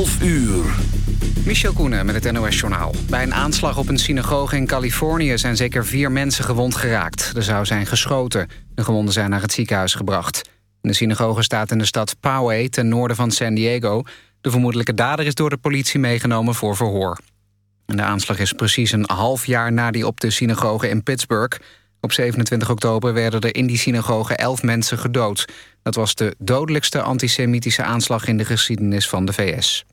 11 uur. Michel Koenen met het NOS-journaal. Bij een aanslag op een synagoge in Californië zijn zeker vier mensen gewond geraakt. Er zou zijn geschoten. De gewonden zijn naar het ziekenhuis gebracht. De synagoge staat in de stad Poway, ten noorden van San Diego. De vermoedelijke dader is door de politie meegenomen voor verhoor. De aanslag is precies een half jaar na die op de synagoge in Pittsburgh. Op 27 oktober werden er in die synagoge elf mensen gedood. Dat was de dodelijkste antisemitische aanslag in de geschiedenis van de VS.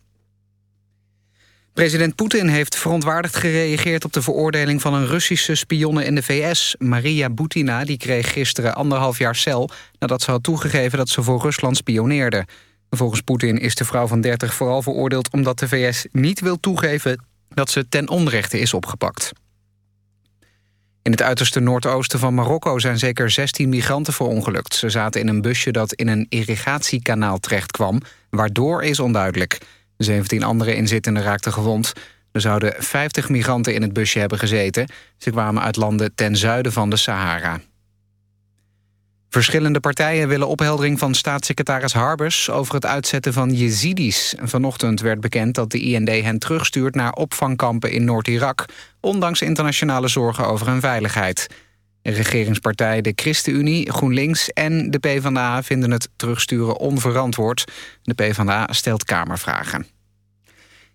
President Poetin heeft verontwaardigd gereageerd op de veroordeling van een Russische spionne in de VS. Maria Butina die kreeg gisteren anderhalf jaar cel nadat ze had toegegeven dat ze voor Rusland spioneerde. Volgens Poetin is de vrouw van 30 vooral veroordeeld omdat de VS niet wil toegeven dat ze ten onrechte is opgepakt. In het uiterste noordoosten van Marokko zijn zeker 16 migranten verongelukt. Ze zaten in een busje dat in een irrigatiekanaal terechtkwam. Waardoor is onduidelijk. 17 andere inzittenden raakten gewond. Er zouden 50 migranten in het busje hebben gezeten. Ze kwamen uit landen ten zuiden van de Sahara. Verschillende partijen willen opheldering van staatssecretaris Harbers... over het uitzetten van Jezidis. Vanochtend werd bekend dat de IND hen terugstuurt... naar opvangkampen in Noord-Irak... ondanks internationale zorgen over hun veiligheid. Regeringspartijen de ChristenUnie, GroenLinks en de PvdA... vinden het terugsturen onverantwoord. De PvdA stelt Kamervragen.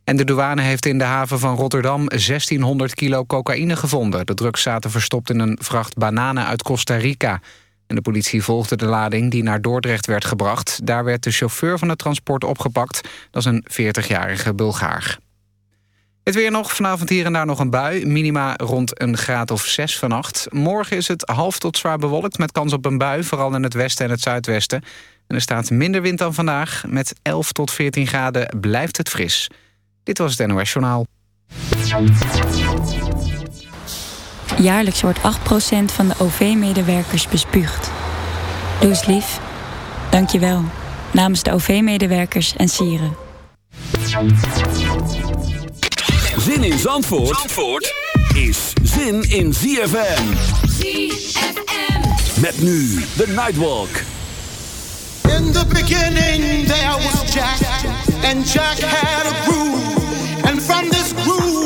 En de douane heeft in de haven van Rotterdam 1600 kilo cocaïne gevonden. De drugs zaten verstopt in een vracht bananen uit Costa Rica... En de politie volgde de lading die naar Dordrecht werd gebracht. Daar werd de chauffeur van het transport opgepakt. Dat is een 40-jarige Bulgaar. Het weer nog, vanavond hier en daar nog een bui. Minima rond een graad of 6 vannacht. Morgen is het half tot zwaar bewolkt met kans op een bui... vooral in het westen en het zuidwesten. En er staat minder wind dan vandaag. Met 11 tot 14 graden blijft het fris. Dit was het NOS. Jaarlijks wordt 8% van de OV-medewerkers bespuugd. Doe eens lief. Dank je wel. Namens de OV-medewerkers en sieren. Zin in Zandvoort, Zandvoort is zin in ZFM. ZFM. Met nu de Nightwalk. In the beginning there was Jack, and Jack had a groove. And from this groove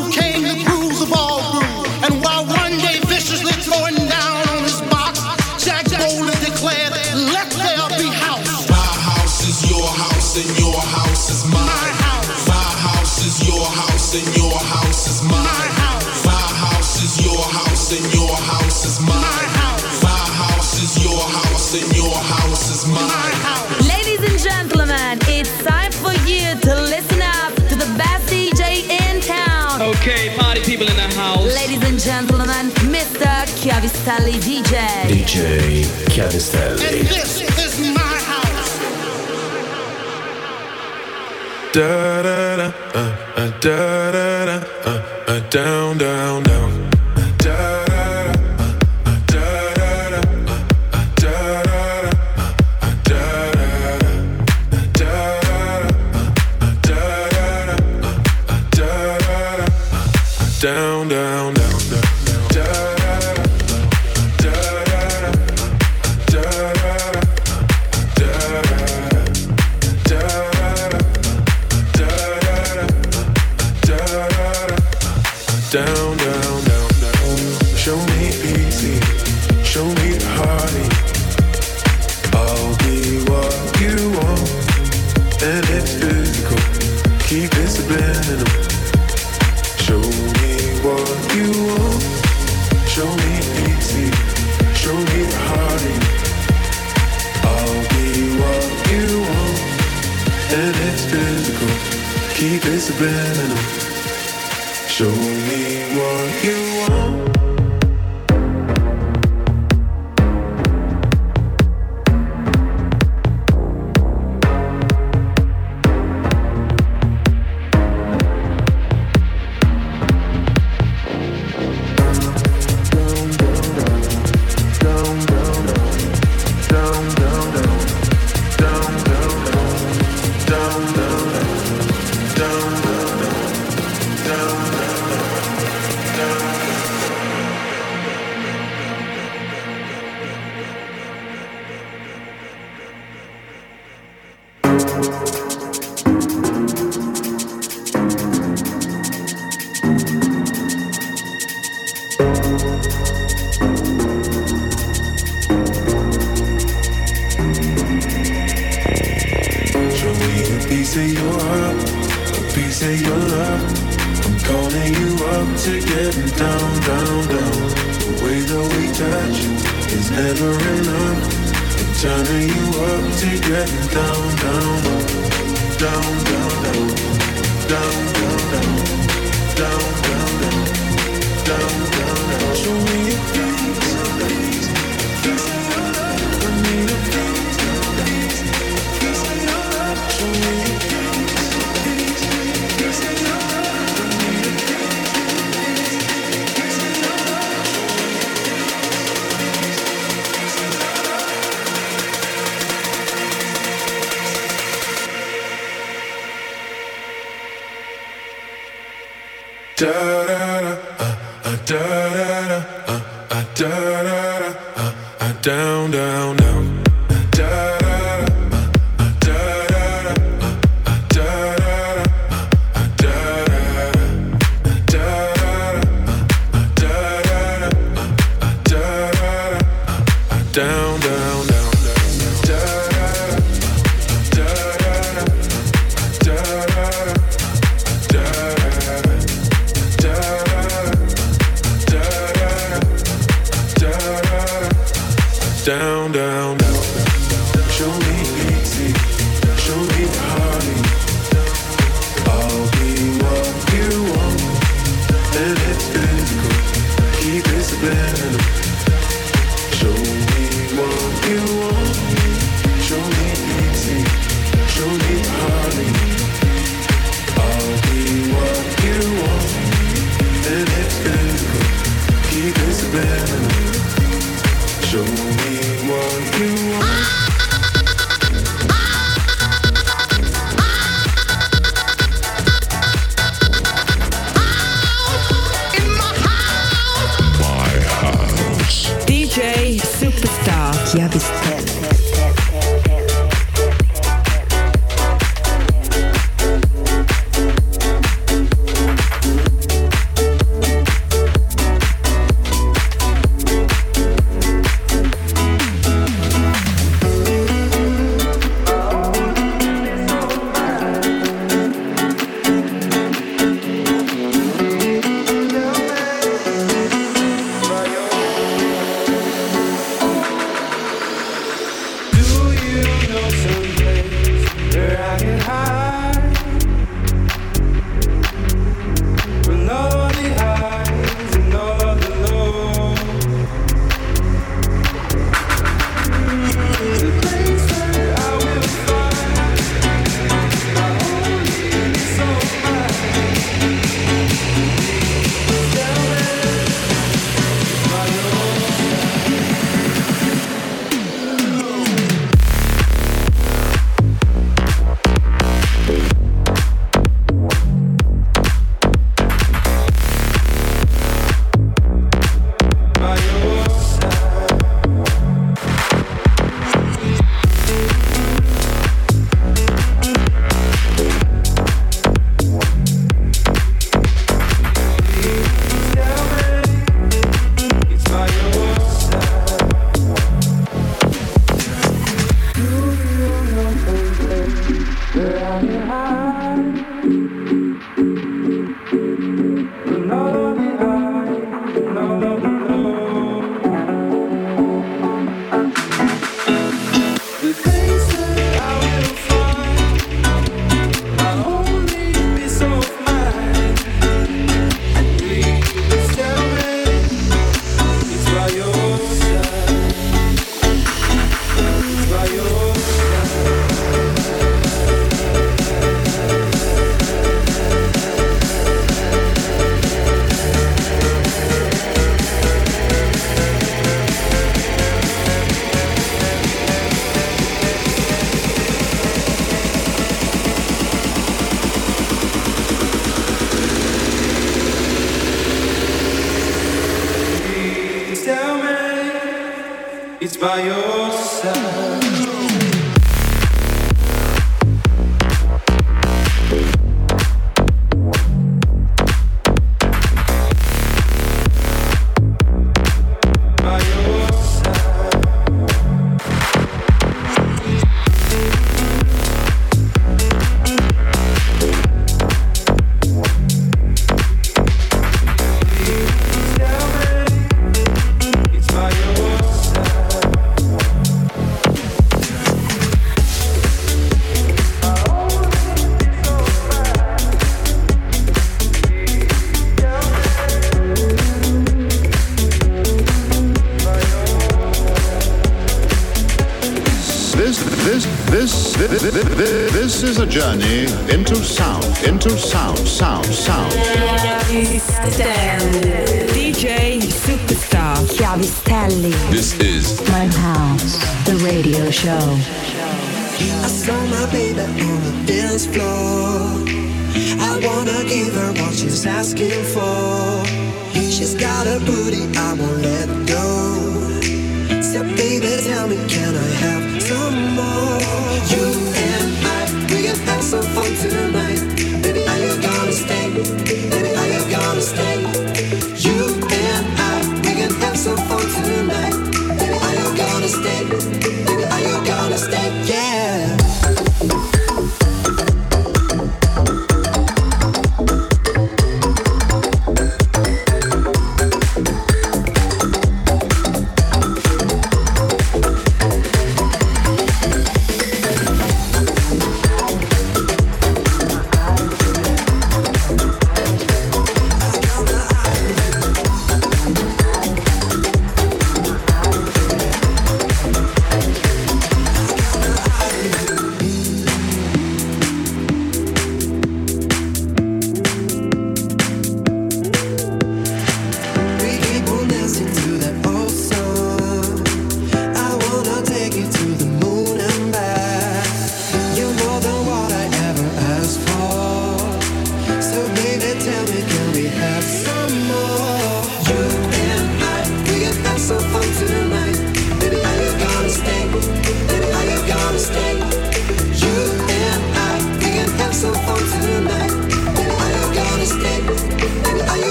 gentlemen, Mr. Chiavistelli DJ. DJ Chiavistelli. And this is my house. da da da uh, uh, da da da uh, uh, down down down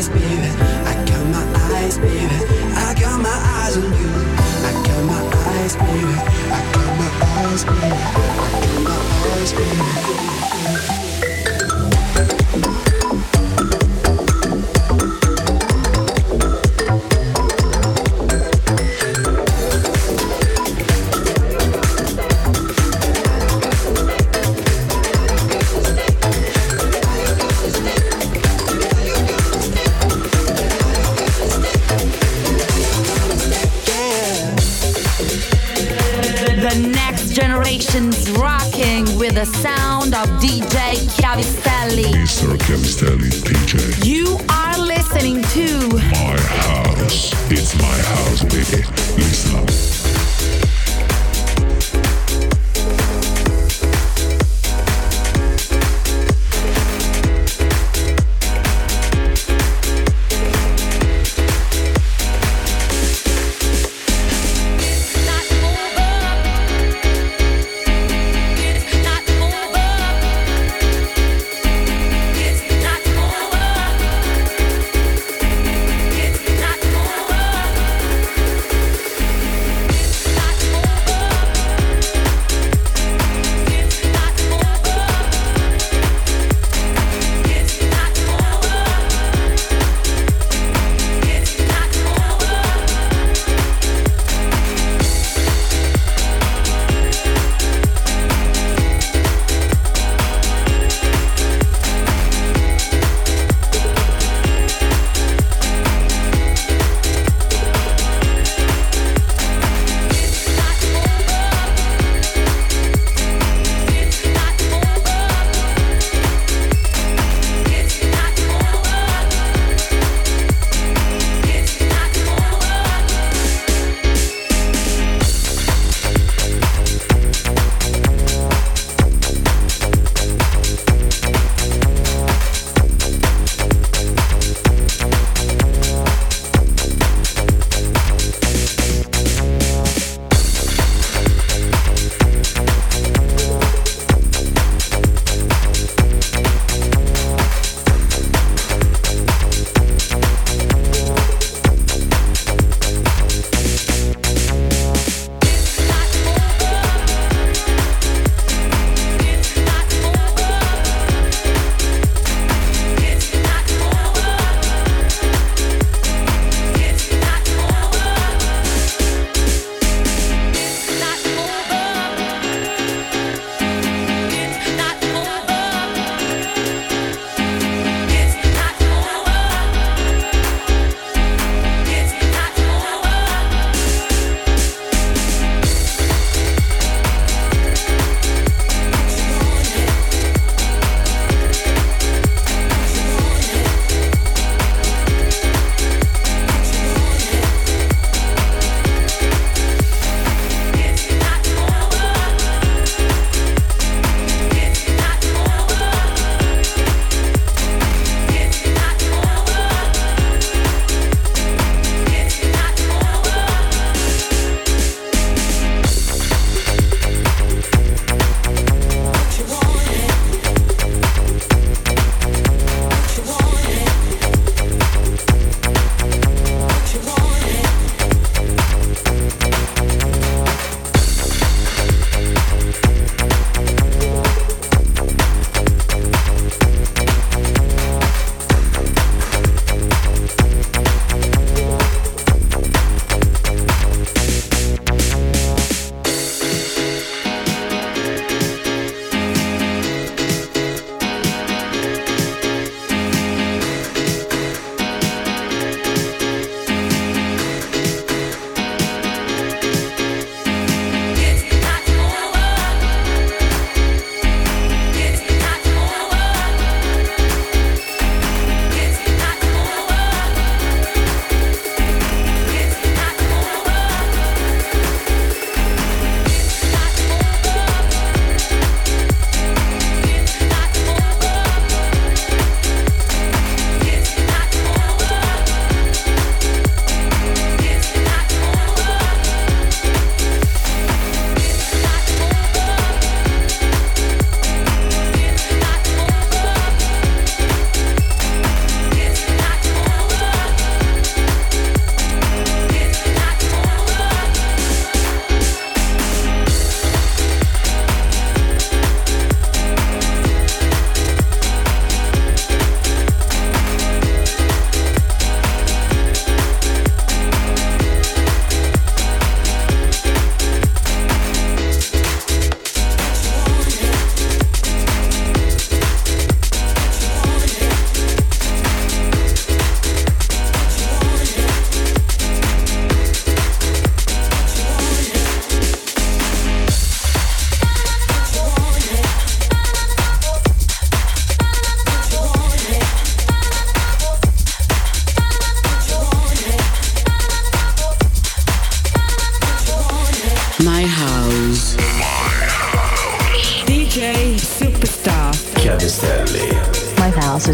eyes, baby. I got my eyes, baby. I got my eyes on you. I got my eyes, baby. I got my eyes, baby.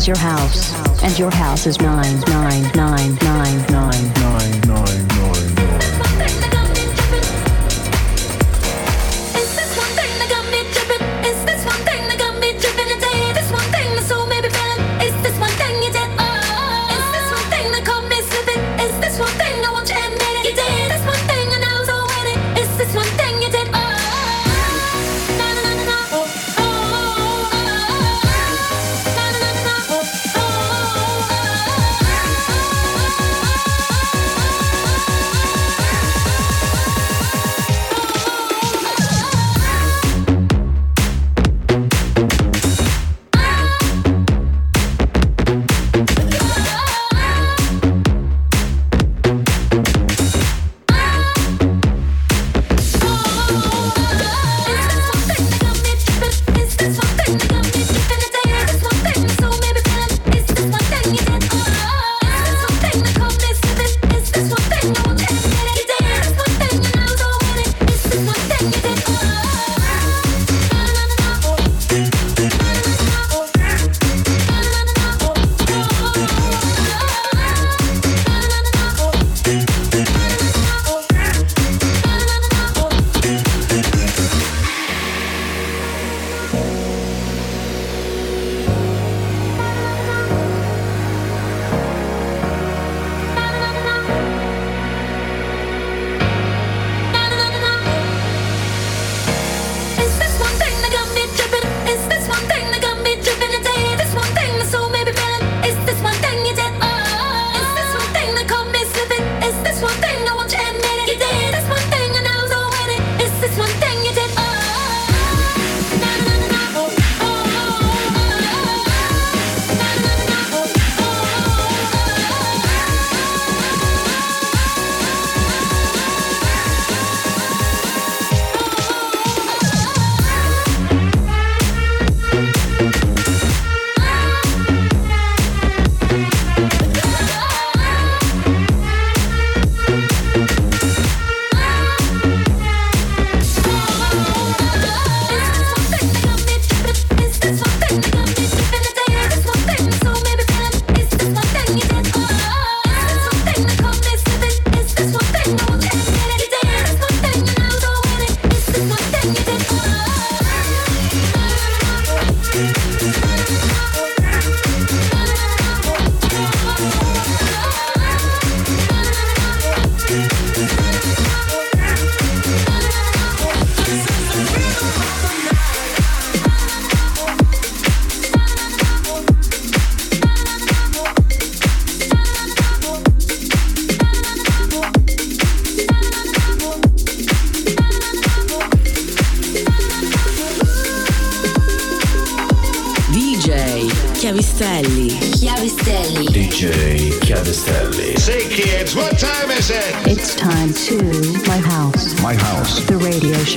your house, and your house is 9999999.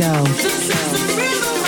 Show.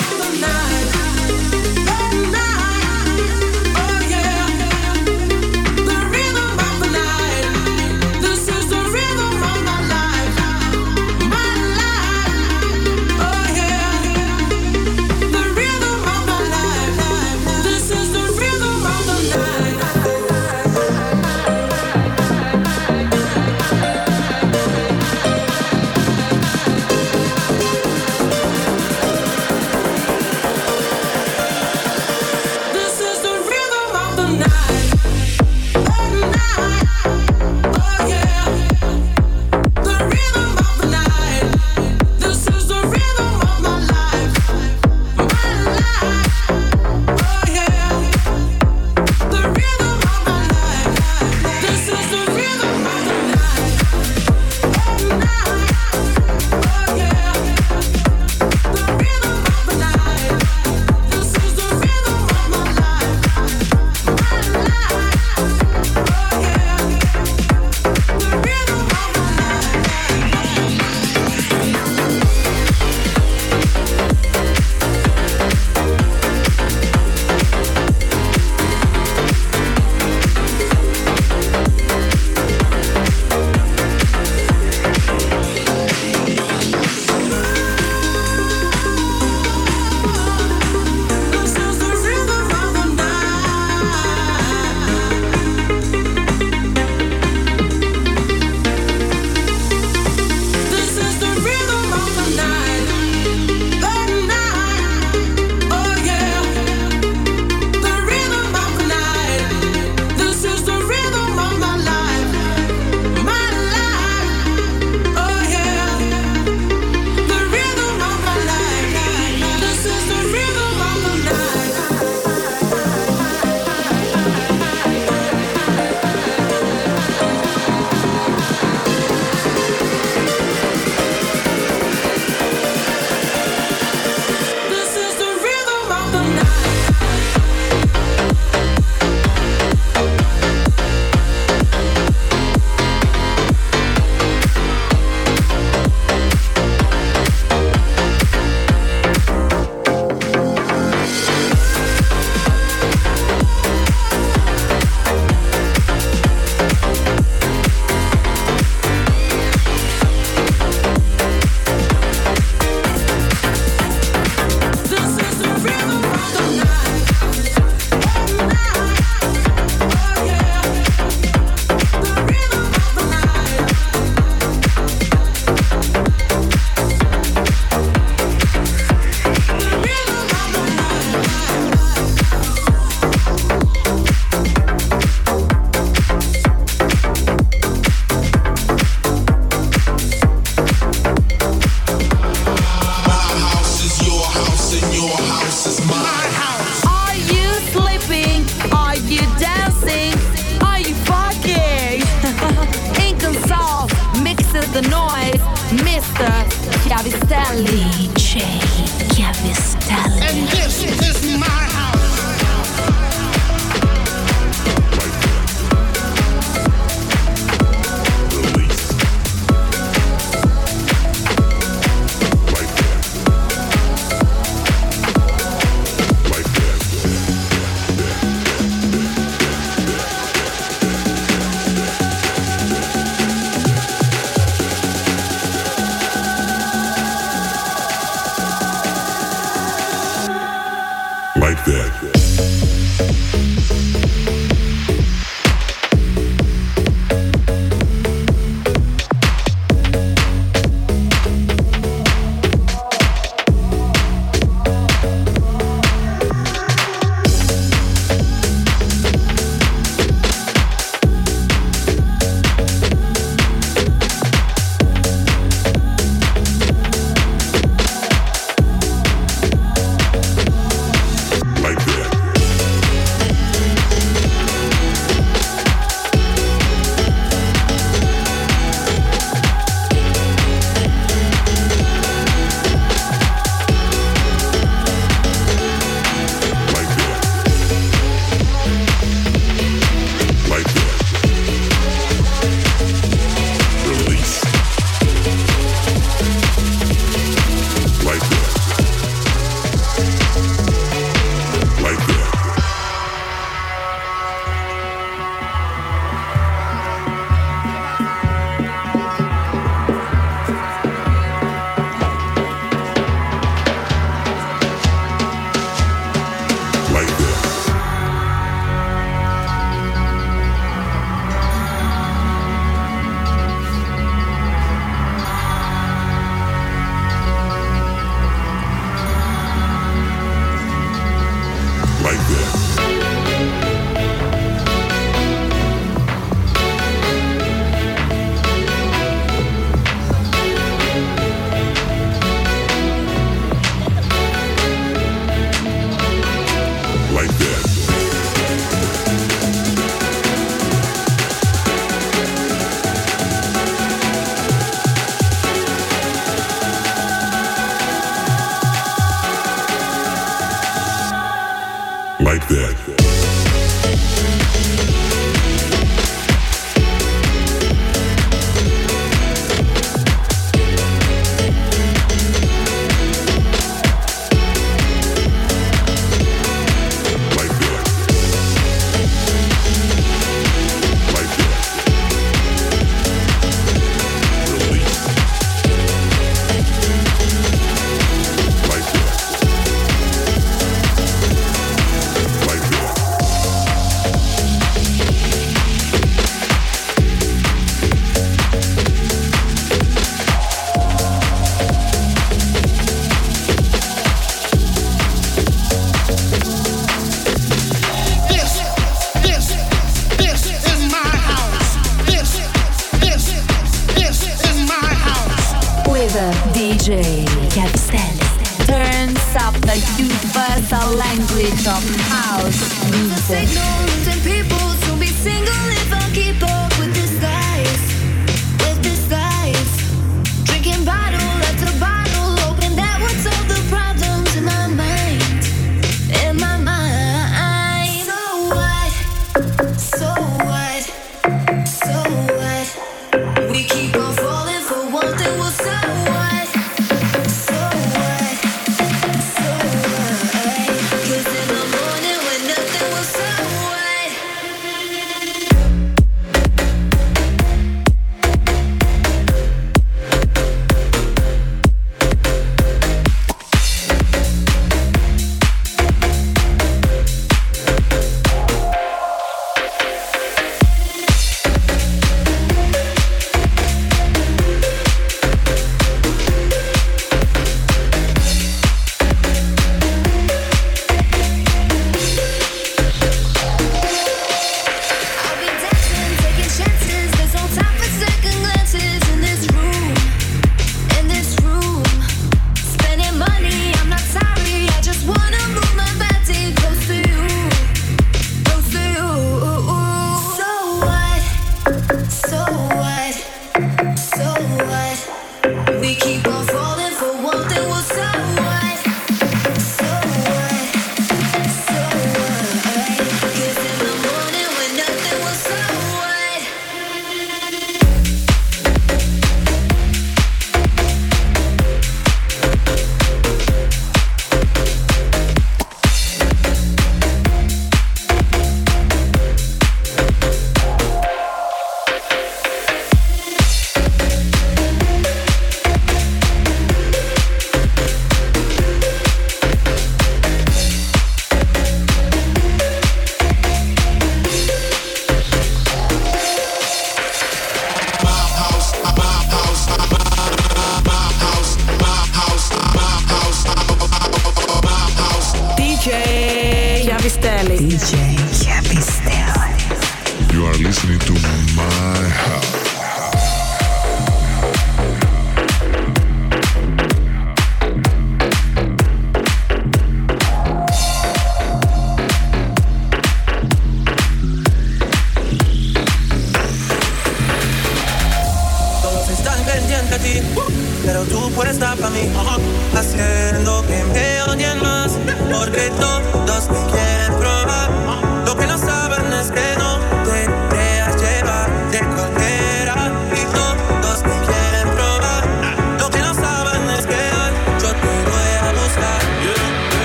You are listening to my house.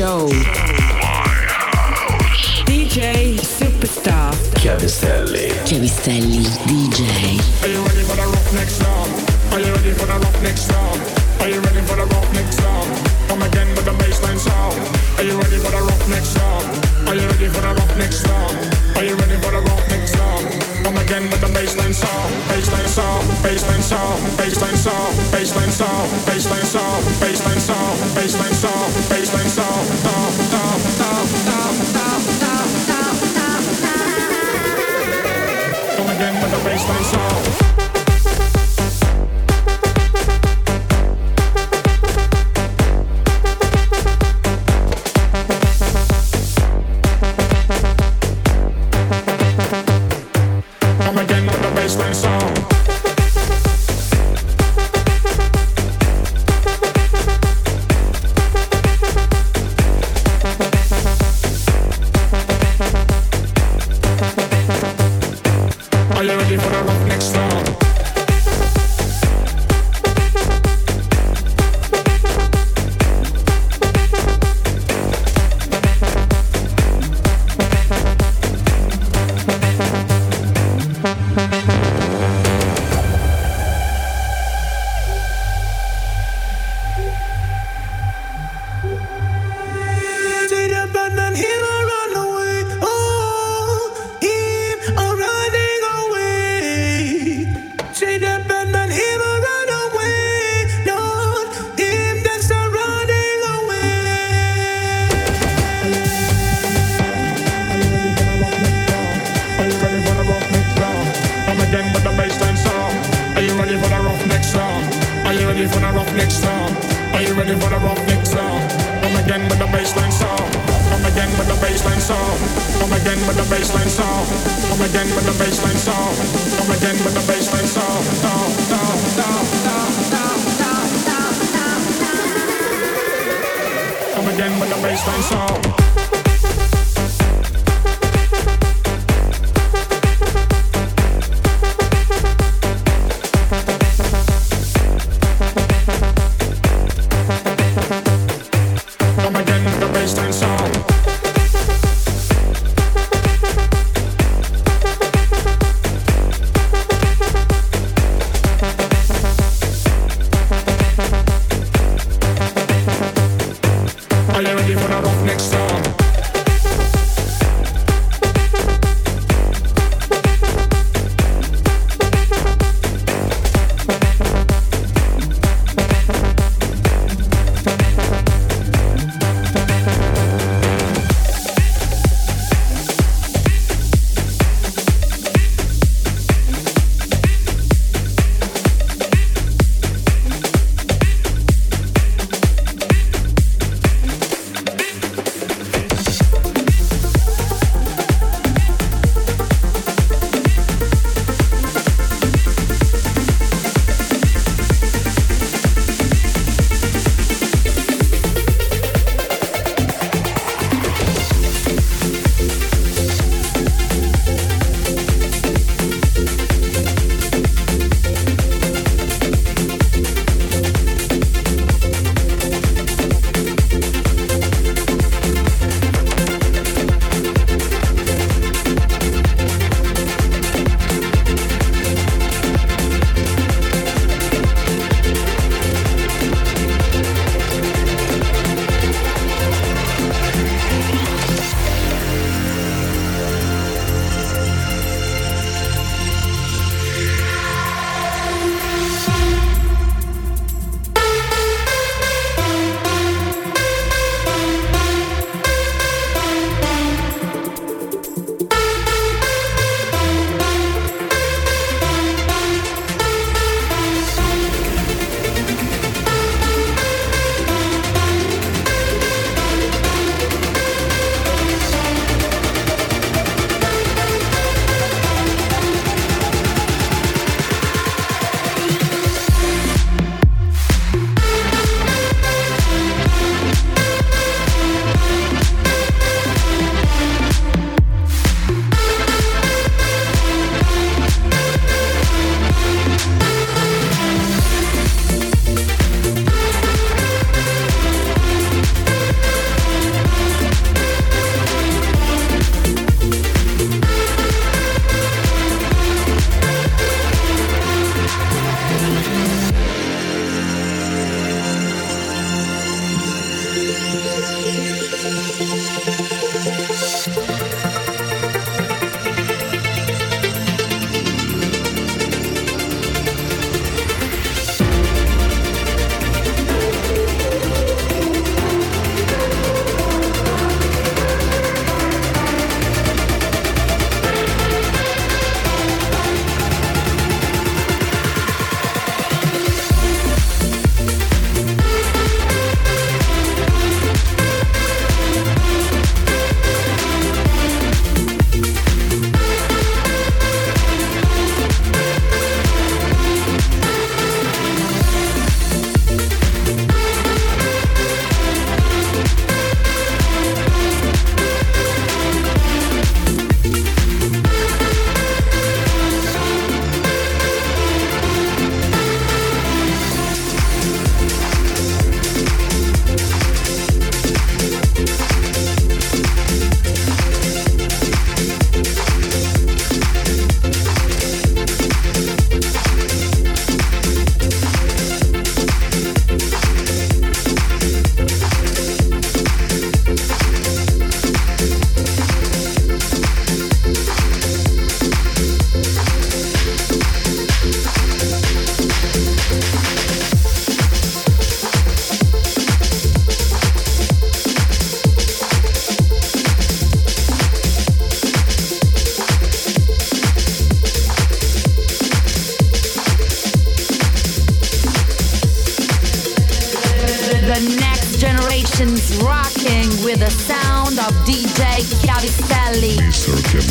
show. DJ Superstar. Chiavistelli. Chiavistelli.